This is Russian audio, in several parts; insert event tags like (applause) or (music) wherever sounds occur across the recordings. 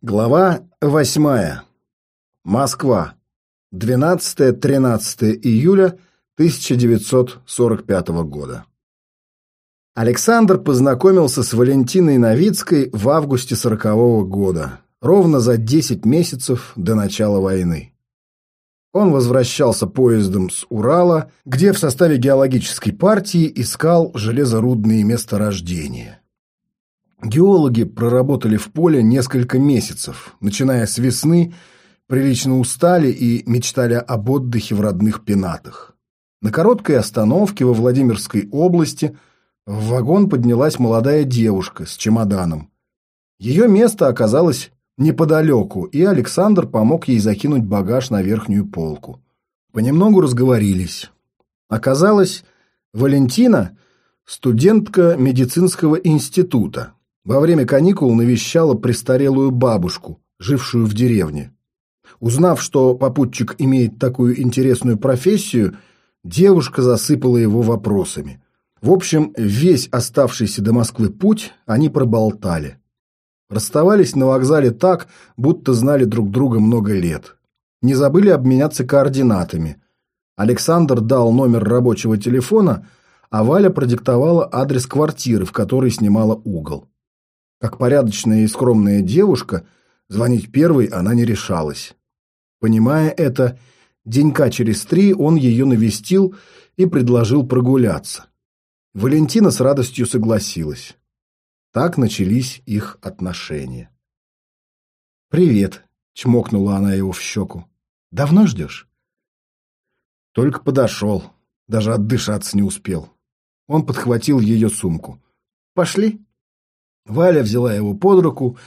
Глава восьмая. Москва. 12-13 июля 1945 года. Александр познакомился с Валентиной Новицкой в августе 40 -го года, ровно за 10 месяцев до начала войны. Он возвращался поездом с Урала, где в составе геологической партии искал железорудные месторождения. Геологи проработали в поле несколько месяцев, начиная с весны, прилично устали и мечтали об отдыхе в родных пенатах. На короткой остановке во Владимирской области в вагон поднялась молодая девушка с чемоданом. Ее место оказалось неподалеку, и Александр помог ей закинуть багаж на верхнюю полку. Понемногу разговорились. Оказалось, Валентина – студентка медицинского института, во время каникул навещала престарелую бабушку, жившую в деревне. Узнав, что попутчик имеет такую интересную профессию, девушка засыпала его вопросами. В общем, весь оставшийся до Москвы путь они проболтали. Расставались на вокзале так, будто знали друг друга много лет. Не забыли обменяться координатами. Александр дал номер рабочего телефона, а Валя продиктовала адрес квартиры, в которой снимала угол. Как порядочная и скромная девушка, звонить первой она не решалась. Понимая это, денька через три он ее навестил и предложил прогуляться. Валентина с радостью согласилась. Так начались их отношения. «Привет», — чмокнула она его в щеку. «Давно ждешь?» Только подошел, даже отдышаться не успел. Он подхватил ее сумку. «Пошли?» Валя взяла его под руку,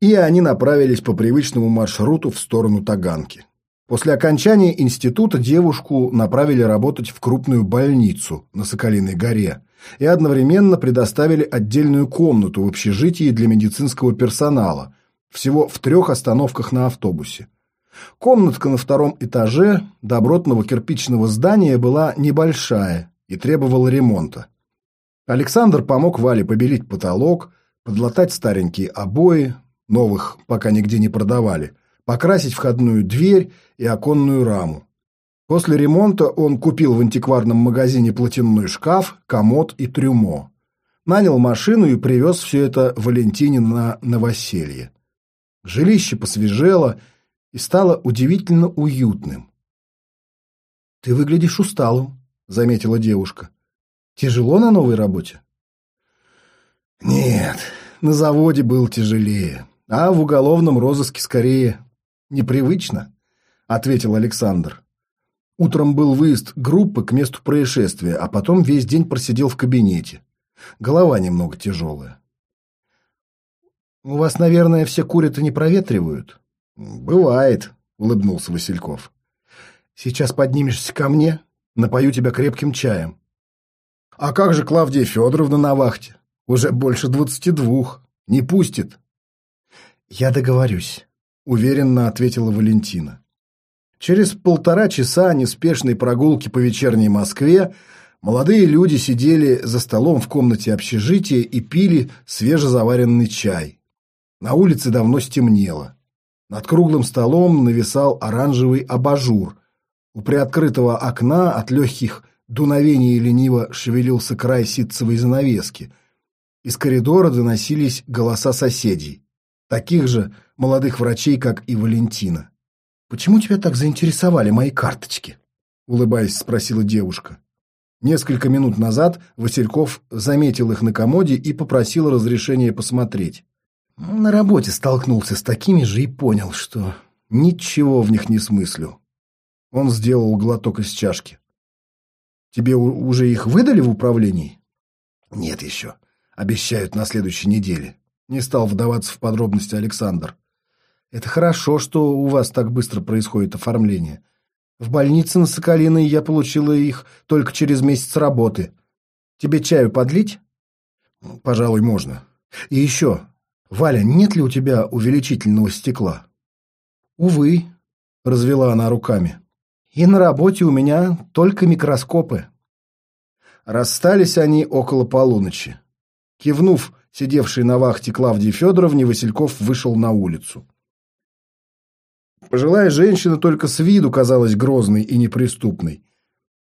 и они направились по привычному маршруту в сторону Таганки. После окончания института девушку направили работать в крупную больницу на Соколиной горе и одновременно предоставили отдельную комнату в общежитии для медицинского персонала, всего в трех остановках на автобусе. Комнатка на втором этаже добротного кирпичного здания была небольшая и требовала ремонта. Александр помог Вале побелить потолок, подлатать старенькие обои, новых пока нигде не продавали, покрасить входную дверь и оконную раму. После ремонта он купил в антикварном магазине платяной шкаф, комод и трюмо. Нанял машину и привез все это Валентине на новоселье. Жилище посвежело и стало удивительно уютным. «Ты выглядишь усталым», — заметила девушка. «Тяжело на новой работе?» Нет, на заводе был тяжелее, а в уголовном розыске скорее непривычно, ответил Александр. Утром был выезд группы к месту происшествия, а потом весь день просидел в кабинете. Голова немного тяжелая. «У вас, наверное, все курят и не проветривают?» «Бывает», — улыбнулся Васильков. «Сейчас поднимешься ко мне, напою тебя крепким чаем». «А как же Клавдия Федоровна на вахте?» Уже больше двадцати двух. Не пустит. Я договорюсь, уверенно ответила Валентина. Через полтора часа неспешной прогулки по вечерней Москве молодые люди сидели за столом в комнате общежития и пили свежезаваренный чай. На улице давно стемнело. Над круглым столом нависал оранжевый абажур. У приоткрытого окна от легких дуновений лениво шевелился край ситцевой занавески – из коридора доносились голоса соседей, таких же молодых врачей, как и Валентина. «Почему тебя так заинтересовали мои карточки?» — улыбаясь, спросила девушка. Несколько минут назад Васильков заметил их на комоде и попросил разрешения посмотреть. На работе столкнулся с такими же и понял, что ничего в них не смыслю. Он сделал глоток из чашки. «Тебе уже их выдали в управлении?» «Нет еще. Обещают на следующей неделе. Не стал вдаваться в подробности Александр. Это хорошо, что у вас так быстро происходит оформление. В больнице на Соколиной я получила их только через месяц работы. Тебе чаю подлить? Пожалуй, можно. И еще, Валя, нет ли у тебя увеличительного стекла? Увы, развела она руками. И на работе у меня только микроскопы. Расстались они около полуночи. Кивнув сидевшей на вахте Клавдии Федоровне, Васильков вышел на улицу. Пожилая женщина только с виду казалась грозной и неприступной.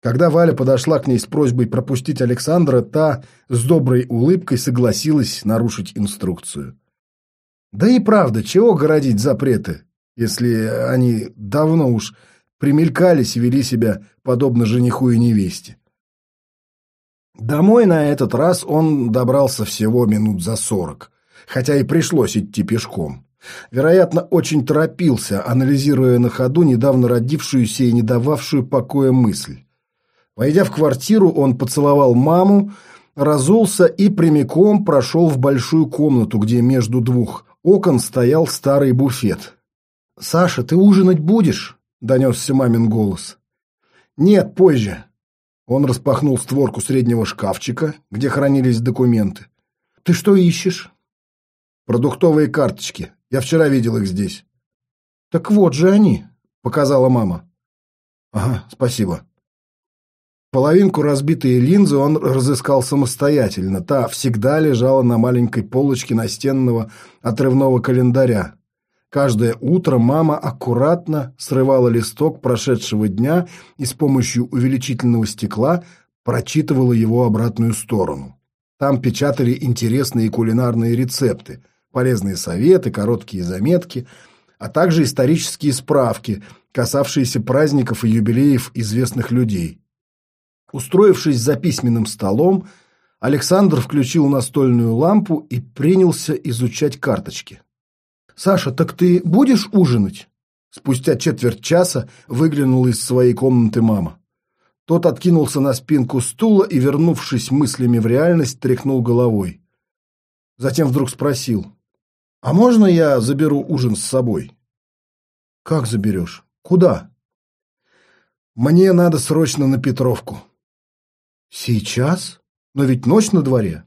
Когда Валя подошла к ней с просьбой пропустить Александра, та с доброй улыбкой согласилась нарушить инструкцию. Да и правда, чего городить запреты, если они давно уж примелькались и вели себя подобно жениху и невесте. Домой на этот раз он добрался всего минут за сорок, хотя и пришлось идти пешком. Вероятно, очень торопился, анализируя на ходу недавно родившуюся и не дававшую покоя мысль. Войдя в квартиру, он поцеловал маму, разулся и прямиком прошел в большую комнату, где между двух окон стоял старый буфет. «Саша, ты ужинать будешь?» — донесся мамин голос. «Нет, позже». Он распахнул створку среднего шкафчика, где хранились документы. «Ты что ищешь?» «Продуктовые карточки. Я вчера видел их здесь». «Так вот же они», — показала мама. «Ага, спасибо». Половинку разбитые линзы он разыскал самостоятельно. Та всегда лежала на маленькой полочке настенного отрывного календаря. Каждое утро мама аккуратно срывала листок прошедшего дня и с помощью увеличительного стекла прочитывала его обратную сторону. Там печатали интересные кулинарные рецепты, полезные советы, короткие заметки, а также исторические справки, касавшиеся праздников и юбилеев известных людей. Устроившись за письменным столом, Александр включил настольную лампу и принялся изучать карточки. «Саша, так ты будешь ужинать?» Спустя четверть часа выглянула из своей комнаты мама. Тот откинулся на спинку стула и, вернувшись мыслями в реальность, тряхнул головой. Затем вдруг спросил, «А можно я заберу ужин с собой?» «Как заберешь? Куда?» «Мне надо срочно на Петровку». «Сейчас? Но ведь ночь на дворе».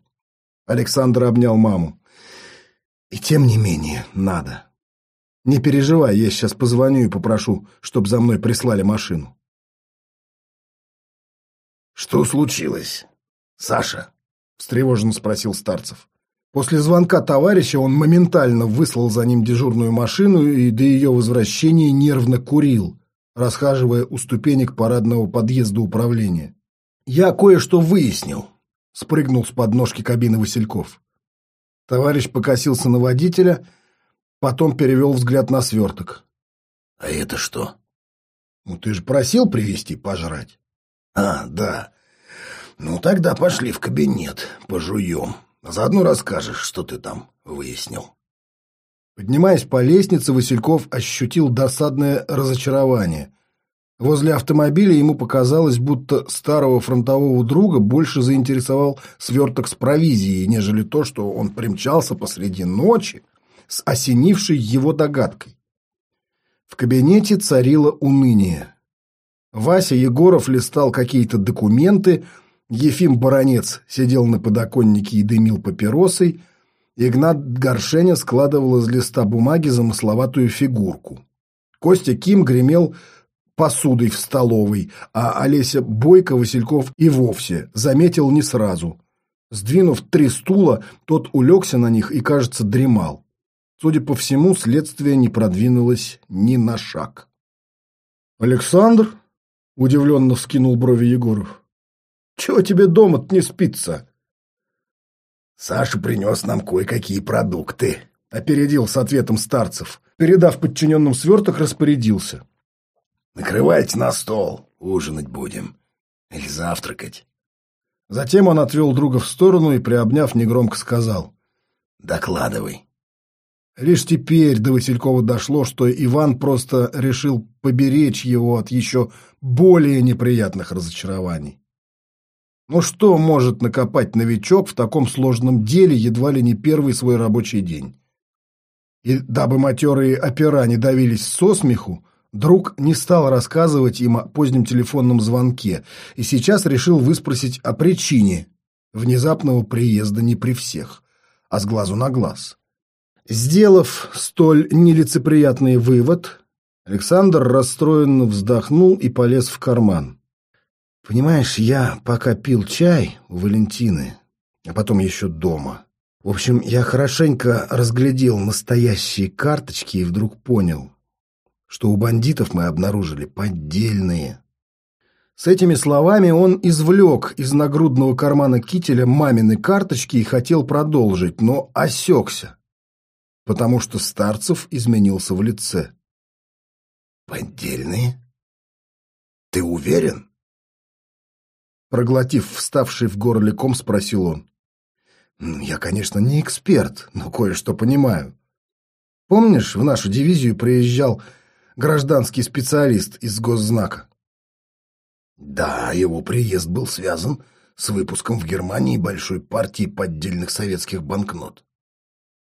Александр обнял маму. «И тем не менее, надо. Не переживай, я сейчас позвоню и попрошу, чтобы за мной прислали машину». «Что случилось, Саша?» — встревоженно спросил Старцев. После звонка товарища он моментально выслал за ним дежурную машину и до ее возвращения нервно курил, расхаживая у ступенек парадного подъезда управления. «Я кое-что выяснил», — спрыгнул с подножки кабины Васильков. Товарищ покосился на водителя, потом перевел взгляд на сверток. «А это что?» «Ну, ты же просил привезти пожрать». «А, да. Ну, тогда пошли в кабинет, пожуем. заодно расскажешь, что ты там выяснил». Поднимаясь по лестнице, Васильков ощутил досадное разочарование. Возле автомобиля ему показалось, будто старого фронтового друга больше заинтересовал сверток с провизией, нежели то, что он примчался посреди ночи с осенившей его догадкой. В кабинете царило уныние. Вася Егоров листал какие-то документы, Ефим Баранец сидел на подоконнике и дымил папиросой, Игнат Горшеня складывал из листа бумаги замысловатую фигурку. Костя Ким гремел посудой в столовой, а Олеся Бойко Васильков и вовсе заметил не сразу. Сдвинув три стула, тот улегся на них и, кажется, дремал. Судя по всему, следствие не продвинулось ни на шаг. «Александр?» — удивленно вскинул брови Егоров. «Чего тебе дома-то не спится?» «Саша принес нам кое-какие продукты», — опередил с ответом старцев. Передав подчиненным сверток, распорядился. Накрывайте на стол, ужинать будем. Или завтракать. Затем он отвел друга в сторону и, приобняв, негромко сказал. «Докладывай». Лишь теперь до Василькова дошло, что Иван просто решил поберечь его от еще более неприятных разочарований. Ну что может накопать новичок в таком сложном деле едва ли не первый свой рабочий день? И дабы матерые опера не давились со смеху, Друг не стал рассказывать им о позднем телефонном звонке и сейчас решил выспросить о причине внезапного приезда не при всех, а с глазу на глаз. Сделав столь нелицеприятный вывод, Александр расстроенно вздохнул и полез в карман. «Понимаешь, я пока пил чай у Валентины, а потом еще дома. В общем, я хорошенько разглядел настоящие карточки и вдруг понял, что у бандитов мы обнаружили поддельные. С этими словами он извлек из нагрудного кармана кителя мамины карточки и хотел продолжить, но осекся, потому что Старцев изменился в лице. «Поддельные? Ты уверен?» Проглотив вставший в горле ком, спросил он. «Я, конечно, не эксперт, но кое-что понимаю. Помнишь, в нашу дивизию приезжал гражданский специалист из госзнака?» Да, его приезд был связан с выпуском в Германии большой партии поддельных советских банкнот.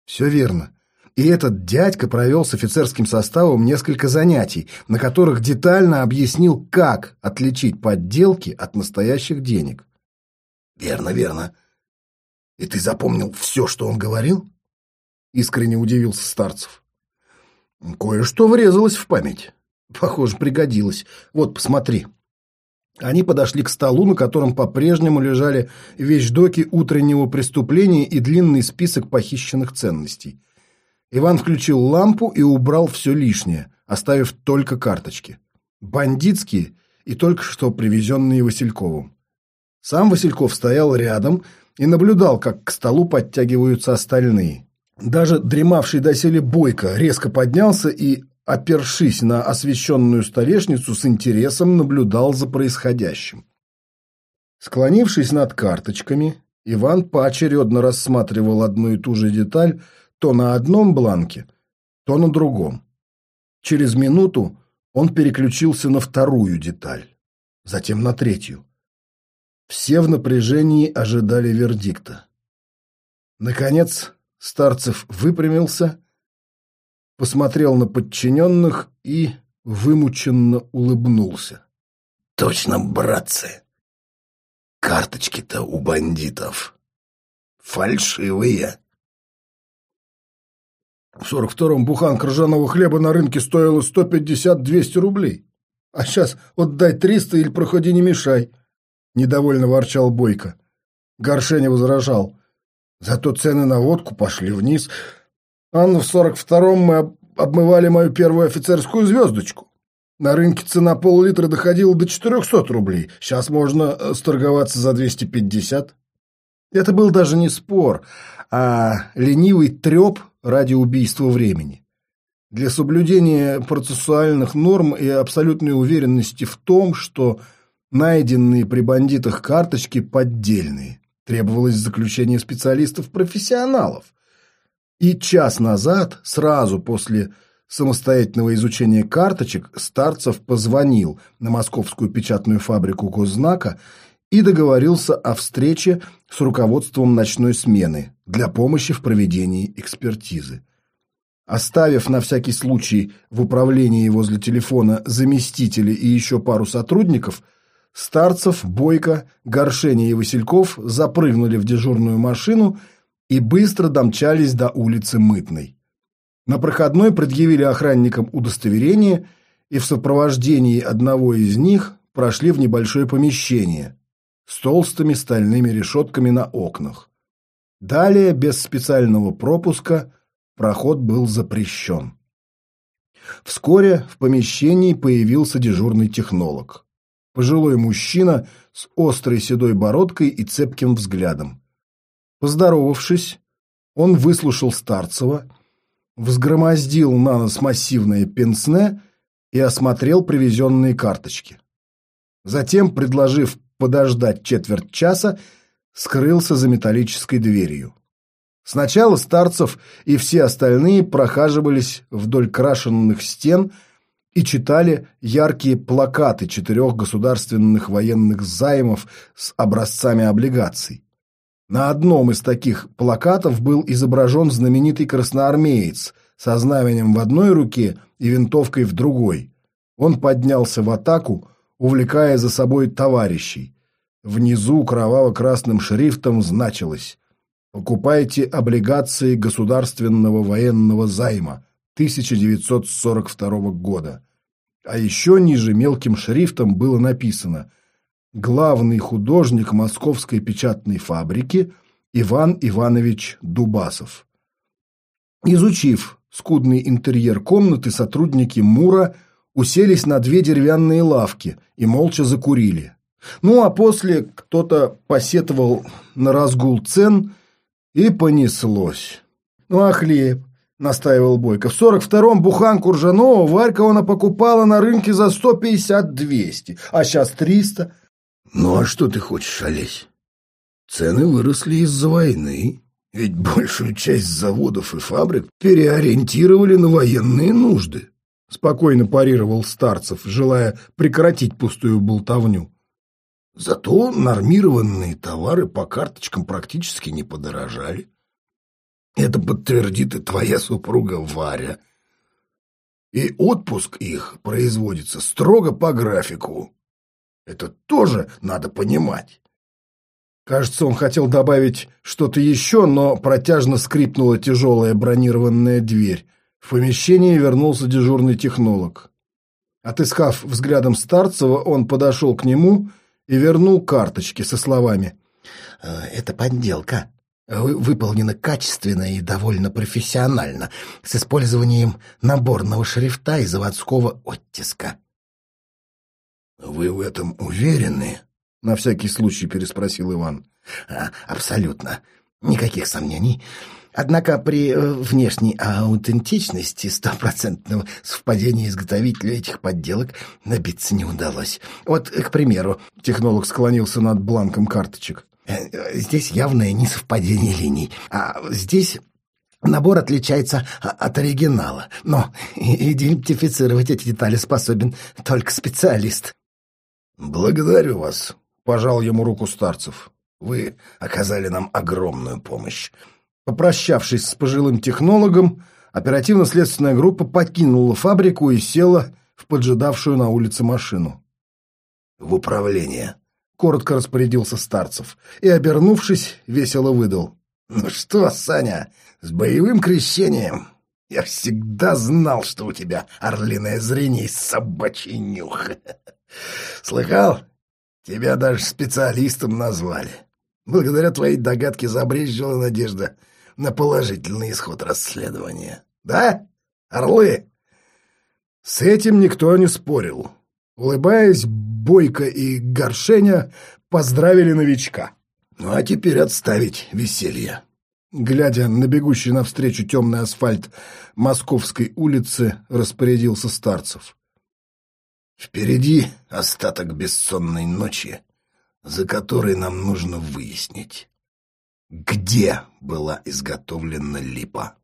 Все верно. И этот дядька провел с офицерским составом несколько занятий, на которых детально объяснил, как отличить подделки от настоящих денег. Верно, верно. И ты запомнил все, что он говорил? Искренне удивился Старцев. Кое-что врезалось в память. Похоже, пригодилось. Вот, посмотри. Они подошли к столу, на котором по-прежнему лежали вещдоки утреннего преступления и длинный список похищенных ценностей. Иван включил лампу и убрал все лишнее, оставив только карточки. Бандитские и только что привезенные Васильковым. Сам Васильков стоял рядом и наблюдал, как к столу подтягиваются остальные. Даже дремавший доселе Бойко резко поднялся и опершись на освещенную столешницу, с интересом наблюдал за происходящим. Склонившись над карточками, Иван поочередно рассматривал одну и ту же деталь то на одном бланке, то на другом. Через минуту он переключился на вторую деталь, затем на третью. Все в напряжении ожидали вердикта. Наконец Старцев выпрямился посмотрел на подчиненных и вымученно улыбнулся. «Точно, братцы! Карточки-то у бандитов фальшивые!» В сорок втором буханка ржаного хлеба на рынке стоила сто пятьдесят-двести рублей. А сейчас отдай триста или проходи не мешай. Недовольно ворчал Бойко. Горшеня возражал. Зато цены на водку пошли вниз. Анна, в сорок втором мы обмывали мою первую офицерскую звездочку. На рынке цена пол-литра доходила до 400 рублей. Сейчас можно э, сторговаться за 250. Это был даже не спор, а ленивый треп ради убийства времени. Для соблюдения процессуальных норм и абсолютной уверенности в том, что найденные при бандитах карточки поддельные, требовалось заключение специалистов-профессионалов – и час назад, сразу после самостоятельного изучения карточек, Старцев позвонил на московскую печатную фабрику Госзнака и договорился о встрече с руководством ночной смены для помощи в проведении экспертизы. Оставив на всякий случай в управлении возле телефона заместителя и еще пару сотрудников, Старцев, Бойко, Горшеня и Васильков запрыгнули в дежурную машину и быстро домчались до улицы Мытной. На проходной предъявили охранникам удостоверение и в сопровождении одного из них прошли в небольшое помещение с толстыми стальными решетками на окнах. Далее, без специального пропуска, проход был запрещен. Вскоре в помещении появился дежурный технолог. Пожилой мужчина с острой седой бородкой и цепким взглядом. Поздоровавшись, он выслушал Старцева, взгромоздил на нос массивное пенсне и осмотрел привезенные карточки. Затем, предложив подождать четверть часа, скрылся за металлической дверью. Сначала Старцев и все остальные прохаживались вдоль крашенных стен и читали яркие плакаты четырех государственных военных займов с образцами облигаций. На одном из таких плакатов был изображен знаменитый красноармеец со знаменем в одной руке и винтовкой в другой. Он поднялся в атаку, увлекая за собой товарищей. Внизу кроваво-красным шрифтом значилось «Покупайте облигации государственного военного займа 1942 года». А еще ниже мелким шрифтом было написано – главный художник Московской печатной фабрики Иван Иванович Дубасов. Изучив скудный интерьер комнаты, сотрудники Мура уселись на две деревянные лавки и молча закурили. Ну, а после кто-то посетовал на разгул цен, и понеслось. «Ну, а хлеб?» — настаивал Бойко. «В 42-м буханку ржаного Варька она покупала на рынке за 150-200, а сейчас 300». «Ну, а что ты хочешь, Олесь? Цены выросли из-за войны, ведь большую часть заводов и фабрик переориентировали на военные нужды», — спокойно парировал Старцев, желая прекратить пустую болтовню. Зато нормированные товары по карточкам практически не подорожали. Это подтвердит и твоя супруга Варя. И отпуск их производится строго по графику. Это тоже надо понимать. Кажется, он хотел добавить что-то еще, но протяжно скрипнула тяжелая бронированная дверь. В помещение вернулся дежурный технолог. Отыскав взглядом Старцева, он подошел к нему и вернул карточки со словами «Э, «Это подделка. Выполнена качественно и довольно профессионально, с использованием наборного шрифта и заводского оттиска». «Вы в этом уверены?» — на всякий случай переспросил Иван. А, «Абсолютно. Никаких сомнений. Однако при э, внешней аутентичности стопроцентного совпадения изготовителя этих подделок набиться не удалось. Вот, к примеру, технолог склонился над бланком карточек. Э, здесь явное несовпадение линий, а здесь Набор отличается от оригинала, но идентифицировать эти детали способен только специалист. «Благодарю вас», — пожал ему руку Старцев. «Вы оказали нам огромную помощь. Попрощавшись с пожилым технологом, оперативно-следственная группа покинула фабрику и села в поджидавшую на улице машину. «В управление», — коротко распорядился Старцев и, обернувшись, весело выдал. «Ну что, Саня, с боевым крещением? Я всегда знал, что у тебя орлиное зрение и собачий нюх. (laughs) Слыхал? Тебя даже специалистом назвали. Благодаря твоей догадке забрезжила надежда на положительный исход расследования. Да, орлы? С этим никто не спорил. Улыбаясь, Бойко и Горшеня поздравили новичка. Ну а теперь отставить веселье. Глядя на бегущий навстречу темный асфальт Московской улицы, распорядился Старцев. Впереди остаток бессонной ночи, за которой нам нужно выяснить, где была изготовлена липа.